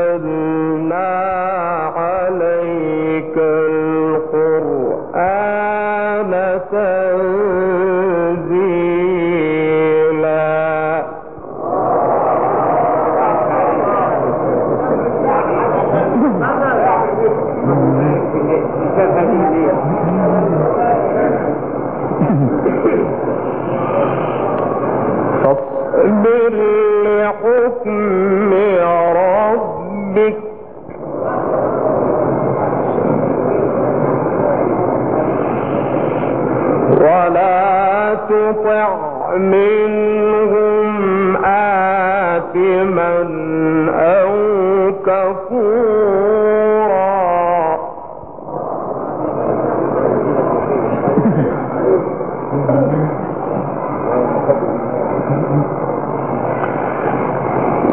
نزلنا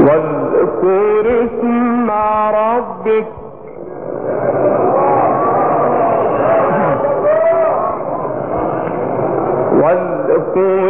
واذكر اسم ربك. واذكر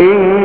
إن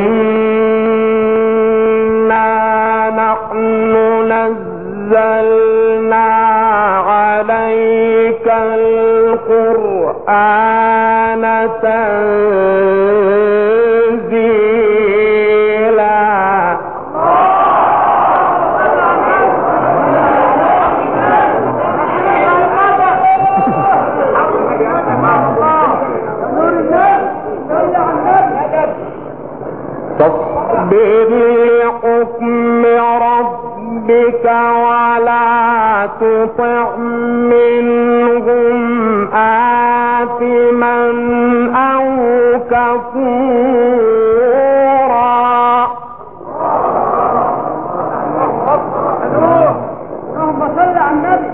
ربك ولا تطع منهم آثما أو كفورا. اللهم صل على النبي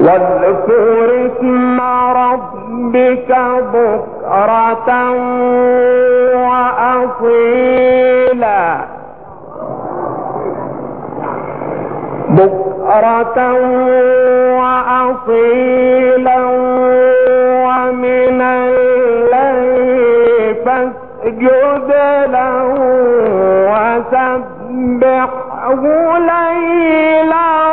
واذكر اسم ربك بكرة وأصيلا. بكرة وأصيلا ومن الليل فاسجد له وسبحه ليلا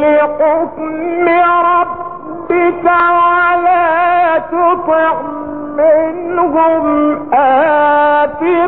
لحكم ربك ولا تطع منهم آثما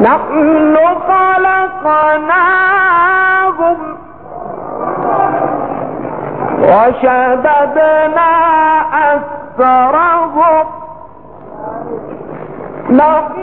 نحن خلقناهم وشددنا أسرهم نحن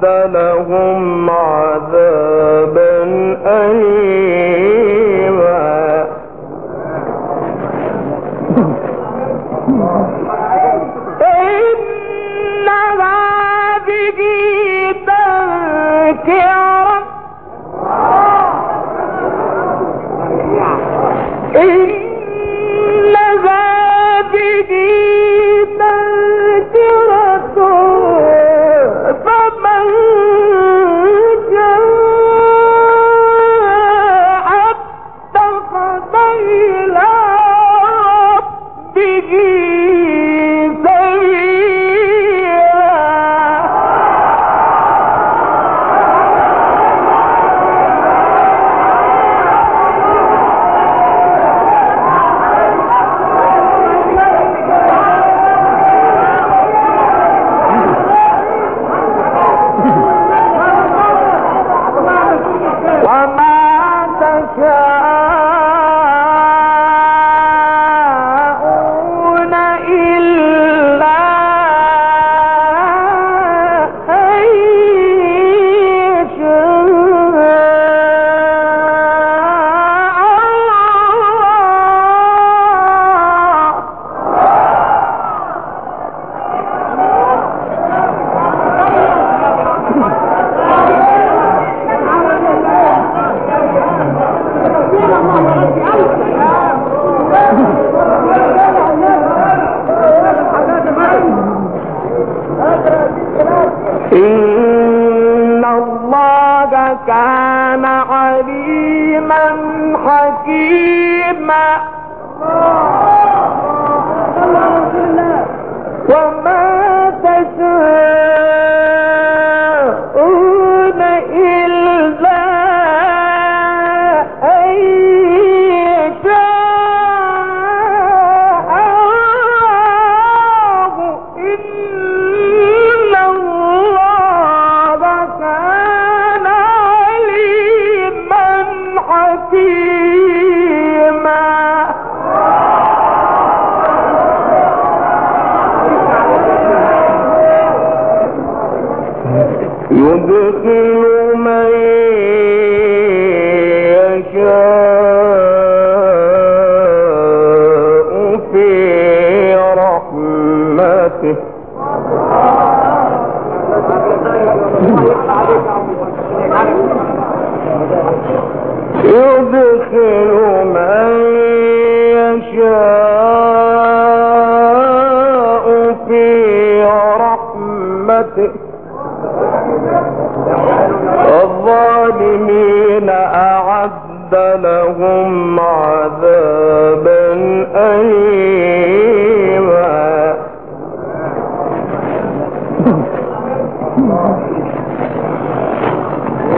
بدل إن الله كان عليما يدخل من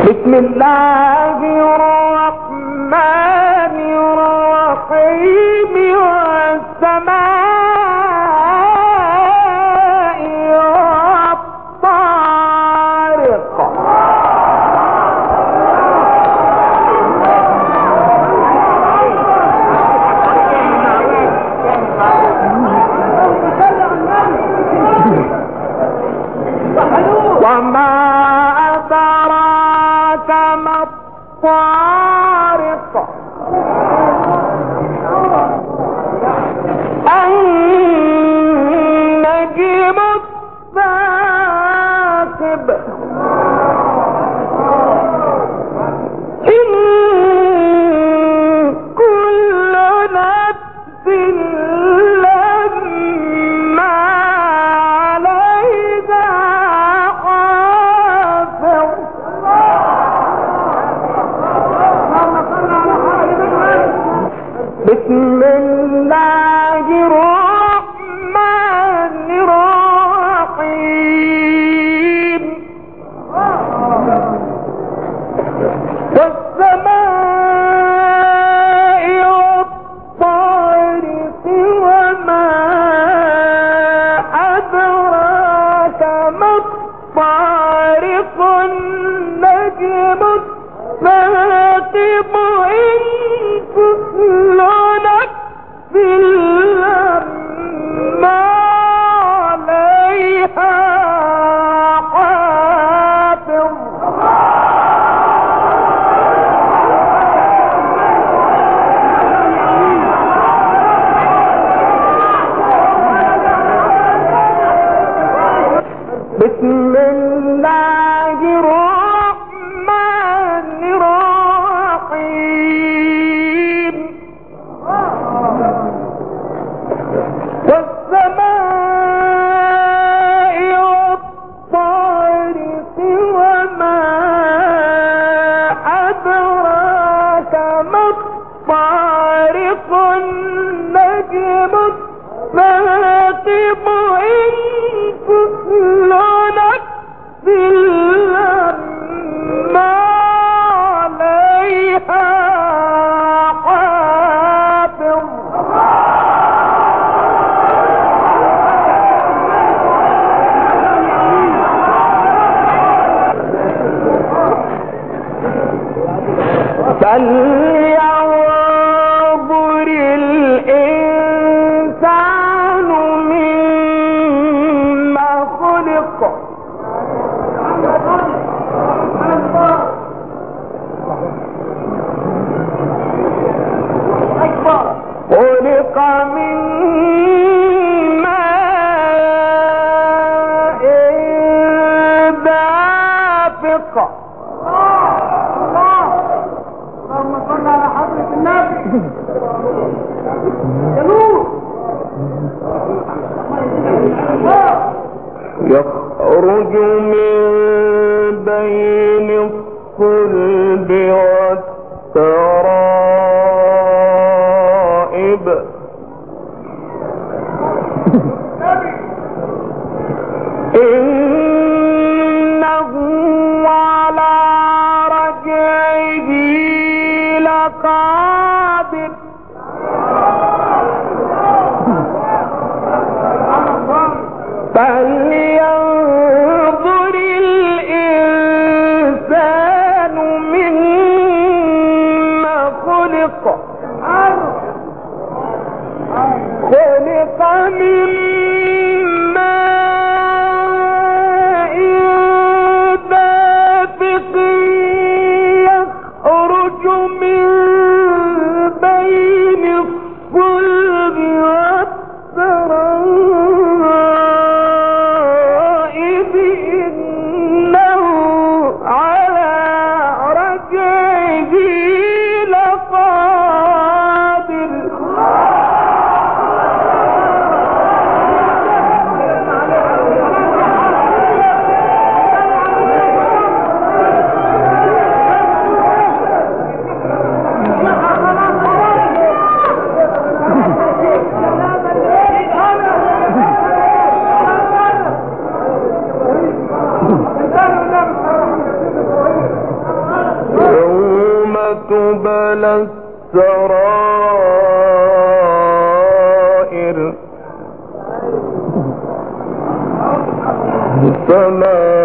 بسم الله الرحمن يخرج من السرائر. فما